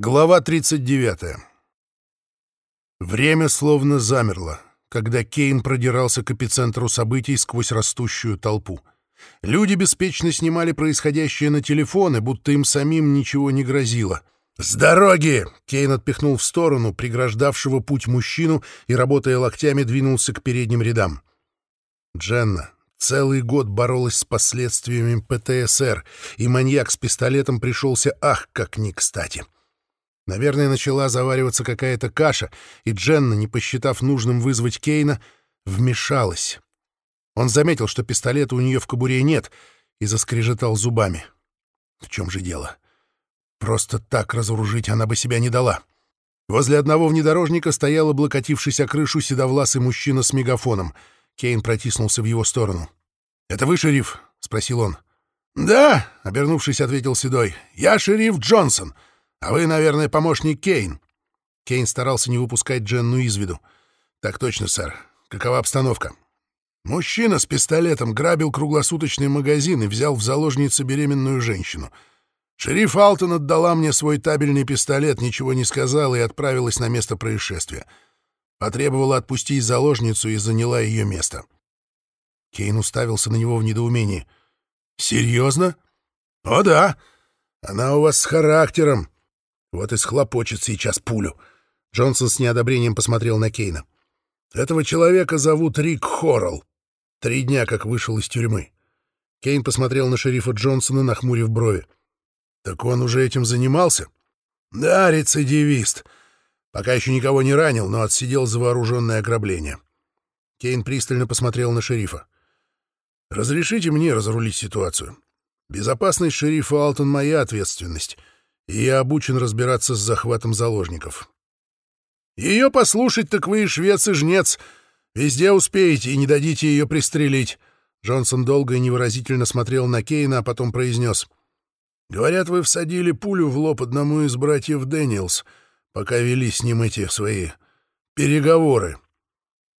Глава 39. Время словно замерло, когда Кейн продирался к эпицентру событий сквозь растущую толпу. Люди беспечно снимали происходящее на телефоны, будто им самим ничего не грозило. «С дороги!» — Кейн отпихнул в сторону преграждавшего путь мужчину и, работая локтями, двинулся к передним рядам. Дженна целый год боролась с последствиями ПТСР, и маньяк с пистолетом пришелся ах, как не кстати. — Наверное, начала завариваться какая-то каша, и Дженна, не посчитав нужным вызвать Кейна, вмешалась. Он заметил, что пистолета у нее в кобуре нет, и заскрежетал зубами. В чем же дело? Просто так разоружить она бы себя не дала. Возле одного внедорожника стоял облокотившийся крышу седовласый мужчина с мегафоном. Кейн протиснулся в его сторону. «Это вы, шериф?» — спросил он. «Да», — обернувшись, ответил Седой. «Я шериф Джонсон. «А вы, наверное, помощник Кейн». Кейн старался не выпускать Дженну из виду. «Так точно, сэр. Какова обстановка?» Мужчина с пистолетом грабил круглосуточный магазин и взял в заложницу беременную женщину. Шериф Алтон отдала мне свой табельный пистолет, ничего не сказала и отправилась на место происшествия. Потребовала отпустить заложницу и заняла ее место. Кейн уставился на него в недоумении. «Серьезно?» «О да. Она у вас с характером. Вот и схлопочет сейчас пулю. Джонсон с неодобрением посмотрел на Кейна. Этого человека зовут Рик Хоррелл. Три дня как вышел из тюрьмы. Кейн посмотрел на шерифа Джонсона, нахмурив брови. «Так он уже этим занимался?» «Да, рецидивист. Пока еще никого не ранил, но отсидел за вооруженное ограбление». Кейн пристально посмотрел на шерифа. «Разрешите мне разрулить ситуацию. Безопасность шерифа Алтон — моя ответственность и я обучен разбираться с захватом заложников. Ее послушать, так вы и швец, и жнец. Везде успеете и не дадите ее пристрелить. Джонсон долго и невыразительно смотрел на Кейна, а потом произнес. «Говорят, вы всадили пулю в лоб одному из братьев Дэниелс, пока вели с ним эти свои переговоры».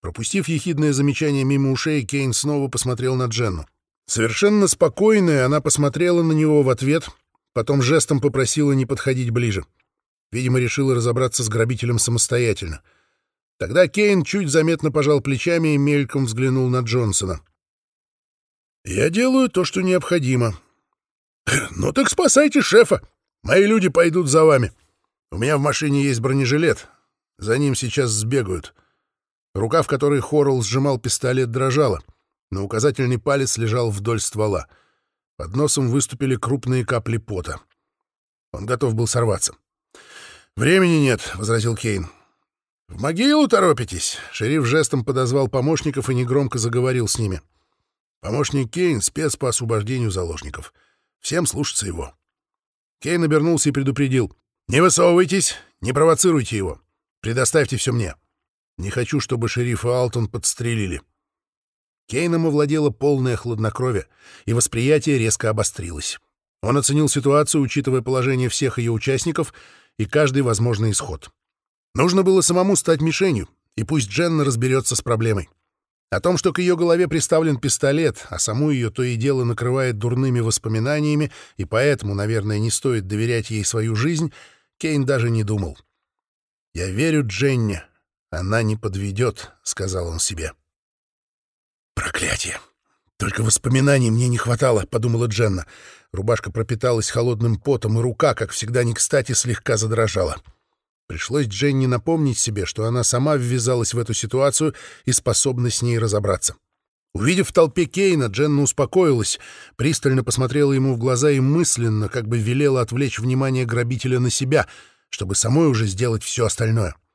Пропустив ехидное замечание мимо ушей, Кейн снова посмотрел на Дженну. Совершенно спокойная, она посмотрела на него в ответ — Потом жестом попросила не подходить ближе. Видимо, решила разобраться с грабителем самостоятельно. Тогда Кейн чуть заметно пожал плечами и мельком взглянул на Джонсона. «Я делаю то, что необходимо». «Ну так спасайте шефа. Мои люди пойдут за вами. У меня в машине есть бронежилет. За ним сейчас сбегают». Рука, в которой Хоррелл сжимал пистолет, дрожала, но указательный палец лежал вдоль ствола — под носом выступили крупные капли пота. Он готов был сорваться. «Времени нет», — возразил Кейн. «В могилу торопитесь?» — шериф жестом подозвал помощников и негромко заговорил с ними. «Помощник Кейн — спец по освобождению заложников. Всем слушаться его». Кейн обернулся и предупредил. «Не высовывайтесь, не провоцируйте его. Предоставьте все мне. Не хочу, чтобы шерифа Алтон подстрелили». Кейном овладело полное хладнокровие, и восприятие резко обострилось. Он оценил ситуацию, учитывая положение всех ее участников и каждый возможный исход. Нужно было самому стать мишенью, и пусть Дженна разберется с проблемой. О том, что к ее голове приставлен пистолет, а саму ее то и дело накрывает дурными воспоминаниями, и поэтому, наверное, не стоит доверять ей свою жизнь, Кейн даже не думал. «Я верю Дженне, она не подведет», — сказал он себе. «Проклятие! Только воспоминаний мне не хватало», — подумала Дженна. Рубашка пропиталась холодным потом, и рука, как всегда не кстати, слегка задрожала. Пришлось Дженни напомнить себе, что она сама ввязалась в эту ситуацию и способна с ней разобраться. Увидев в толпе Кейна, Дженна успокоилась, пристально посмотрела ему в глаза и мысленно как бы велела отвлечь внимание грабителя на себя, чтобы самой уже сделать все остальное. —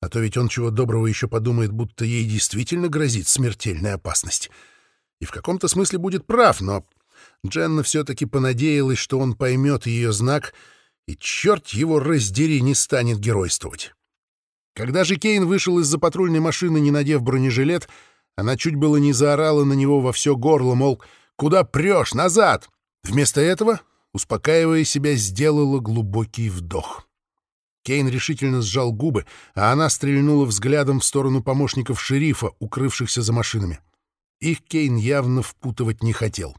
а то ведь он чего доброго еще подумает, будто ей действительно грозит смертельная опасность. И в каком-то смысле будет прав, но Дженна все-таки понадеялась, что он поймет ее знак, и черт его раздери не станет геройствовать. Когда же Кейн вышел из-за патрульной машины, не надев бронежилет, она чуть было не заорала на него во все горло, мол, «Куда прешь? Назад!» Вместо этого, успокаивая себя, сделала глубокий вдох. Кейн решительно сжал губы, а она стрельнула взглядом в сторону помощников шерифа, укрывшихся за машинами. Их Кейн явно впутывать не хотел.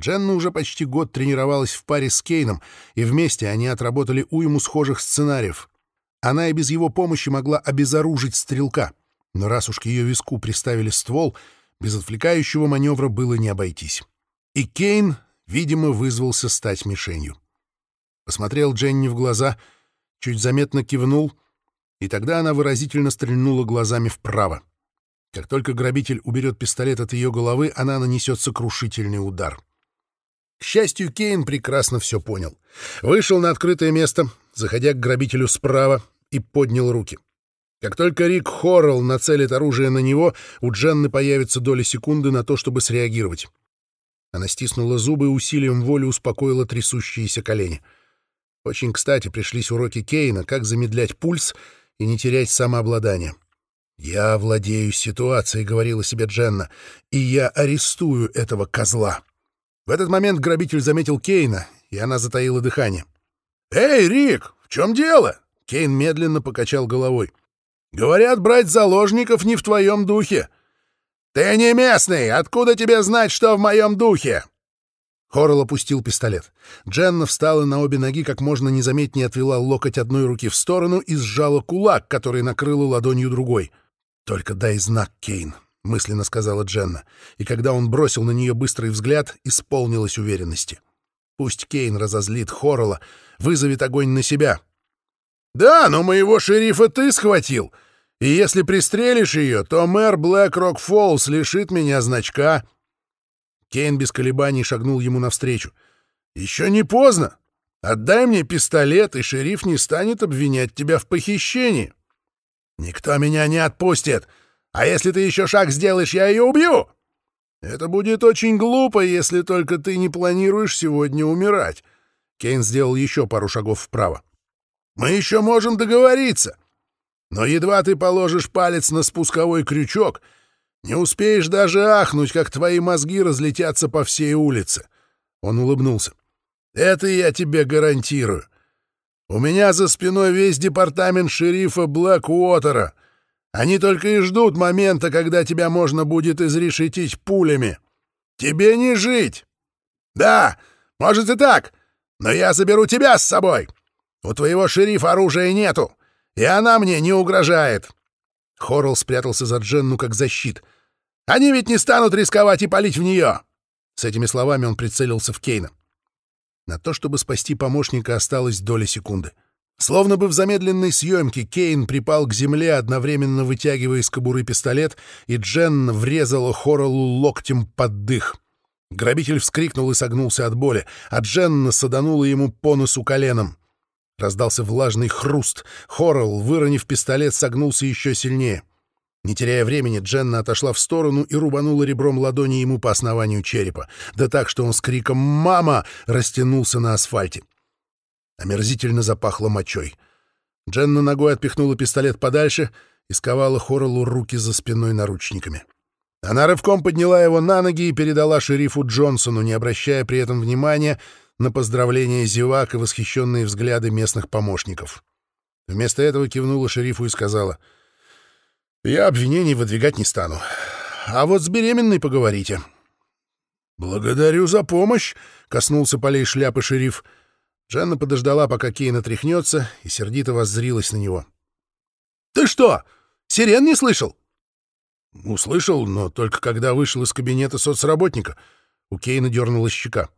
Дженна уже почти год тренировалась в паре с Кейном, и вместе они отработали уйму схожих сценариев. Она и без его помощи могла обезоружить стрелка, но раз уж к ее виску приставили ствол, без отвлекающего маневра было не обойтись. И Кейн, видимо, вызвался стать мишенью. Посмотрел Дженни в глаза, чуть заметно кивнул, и тогда она выразительно стрельнула глазами вправо. Как только грабитель уберет пистолет от ее головы, она нанесет сокрушительный удар. К счастью, Кейн прекрасно все понял. Вышел на открытое место, заходя к грабителю справа, и поднял руки. Как только Рик Хоррелл нацелит оружие на него, у Дженны появится доля секунды на то, чтобы среагировать. Она стиснула зубы и усилием воли успокоила трясущиеся колени. Очень кстати пришлись уроки Кейна, как замедлять пульс и не терять самообладание. «Я владею ситуацией», — говорила себе Дженна, — «и я арестую этого козла». В этот момент грабитель заметил Кейна, и она затаила дыхание. «Эй, Рик, в чем дело?» Кейн медленно покачал головой. «Говорят, брать заложников не в твоем духе». «Ты не местный! Откуда тебе знать, что в моем духе?» Хоррелл опустил пистолет. Дженна встала на обе ноги, как можно незаметнее отвела локоть одной руки в сторону и сжала кулак, который накрыла ладонью другой. «Только дай знак, Кейн», — мысленно сказала Дженна, и когда он бросил на нее быстрый взгляд, исполнилась уверенности. «Пусть Кейн разозлит Хоррелла, вызовет огонь на себя». «Да, но моего шерифа ты схватил, и если пристрелишь ее, то мэр Блэк-Рок Фоллс лишит меня значка». Кейн без колебаний шагнул ему навстречу. «Еще не поздно. Отдай мне пистолет, и шериф не станет обвинять тебя в похищении». «Никто меня не отпустит. А если ты еще шаг сделаешь, я ее убью!» «Это будет очень глупо, если только ты не планируешь сегодня умирать». Кейн сделал еще пару шагов вправо. «Мы еще можем договориться. Но едва ты положишь палец на спусковой крючок — не успеешь даже ахнуть, как твои мозги разлетятся по всей улице. Он улыбнулся. Это я тебе гарантирую. У меня за спиной весь департамент шерифа Блэквотера. Они только и ждут момента, когда тебя можно будет изрешетить пулями. Тебе не жить. Да, может и так, но я заберу тебя с собой. У твоего шерифа оружия нету, и она мне не угрожает. Хоррелл спрятался за Дженну как защит. «Они ведь не станут рисковать и палить в нее!» С этими словами он прицелился в Кейна. На то, чтобы спасти помощника, осталась доля секунды. Словно бы в замедленной съемке Кейн припал к земле, одновременно вытягивая из кобуры пистолет, и Дженна врезала Хорреллу локтем под дых. Грабитель вскрикнул и согнулся от боли, а Дженна саданула ему по носу коленом. Раздался влажный хруст. Хоррелл, выронив пистолет, согнулся еще сильнее. Не теряя времени, Дженна отошла в сторону и рубанула ребром ладони ему по основанию черепа, да так, что он с криком «Мама!» растянулся на асфальте. Омерзительно запахло мочой. Дженна ногой отпихнула пистолет подальше и сковала Хорреллу руки за спиной наручниками. Она рывком подняла его на ноги и передала шерифу Джонсону, не обращая при этом внимания на поздравления зевак и восхищенные взгляды местных помощников. Вместо этого кивнула шерифу и сказала, «Я обвинений выдвигать не стану. А вот с беременной поговорите». «Благодарю за помощь», — коснулся полей шляпы шериф. Жанна подождала, пока Кейн отряхнется, и сердито воззрилась на него. «Ты что, сирен не слышал?» «Услышал, но только когда вышел из кабинета соцработника». У Кейна дернулась щека.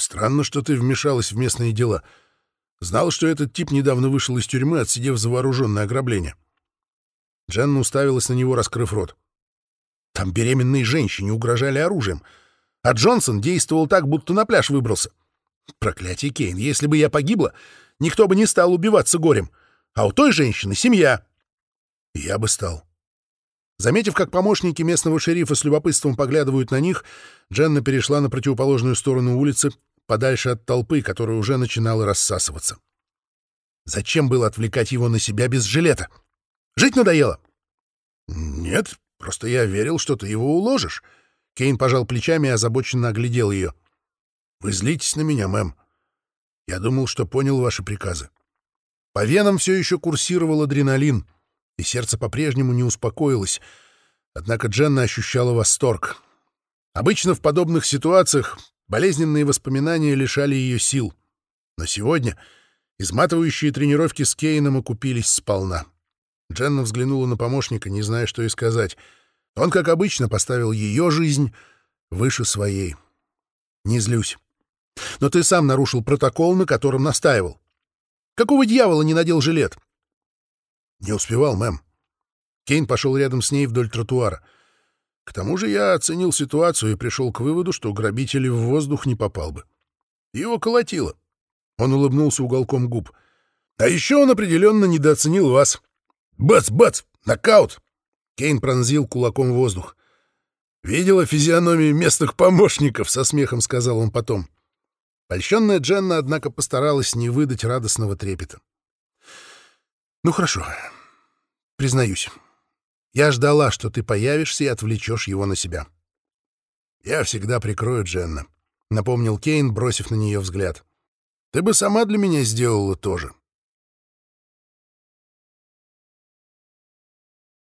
Странно, что ты вмешалась в местные дела. Знал, что этот тип недавно вышел из тюрьмы, отсидев за вооруженное ограбление. Дженна уставилась на него, раскрыв рот. Там беременные женщине угрожали оружием, а Джонсон действовал так, будто на пляж выбрался. Проклятие, Кейн, если бы я погибла, никто бы не стал убиваться горем, а у той женщины семья. я бы стал. Заметив, как помощники местного шерифа с любопытством поглядывают на них, Дженна перешла на противоположную сторону улицы подальше от толпы, которая уже начинала рассасываться. Зачем было отвлекать его на себя без жилета? Жить надоело? Нет, просто я верил, что ты его уложишь. Кейн пожал плечами и озабоченно оглядел ее. Вы злитесь на меня, мэм. Я думал, что понял ваши приказы. По венам все еще курсировал адреналин, и сердце по-прежнему не успокоилось. Однако Дженна ощущала восторг. Обычно в подобных ситуациях Болезненные воспоминания лишали ее сил. Но сегодня изматывающие тренировки с Кейном окупились сполна. Дженна взглянула на помощника, не зная, что и сказать. Он, как обычно, поставил ее жизнь выше своей. Не злюсь. Но ты сам нарушил протокол, на котором настаивал. Какого дьявола не надел жилет? Не успевал, мэм. Кейн пошел рядом с ней вдоль тротуара. К тому же я оценил ситуацию и пришел к выводу, что грабитель в воздух не попал бы. Его колотило. Он улыбнулся уголком губ. А еще он определенно недооценил вас. Бац-бац! Нокаут! Кейн пронзил кулаком воздух. «Видела физиономии местных помощников», — со смехом сказал он потом. Польщенная Дженна, однако, постаралась не выдать радостного трепета. «Ну хорошо, признаюсь. Я ждала, что ты появишься и отвлечешь его на себя». «Я всегда прикрою Дженна», — напомнил Кейн, бросив на нее взгляд. «Ты бы сама для меня сделала то же.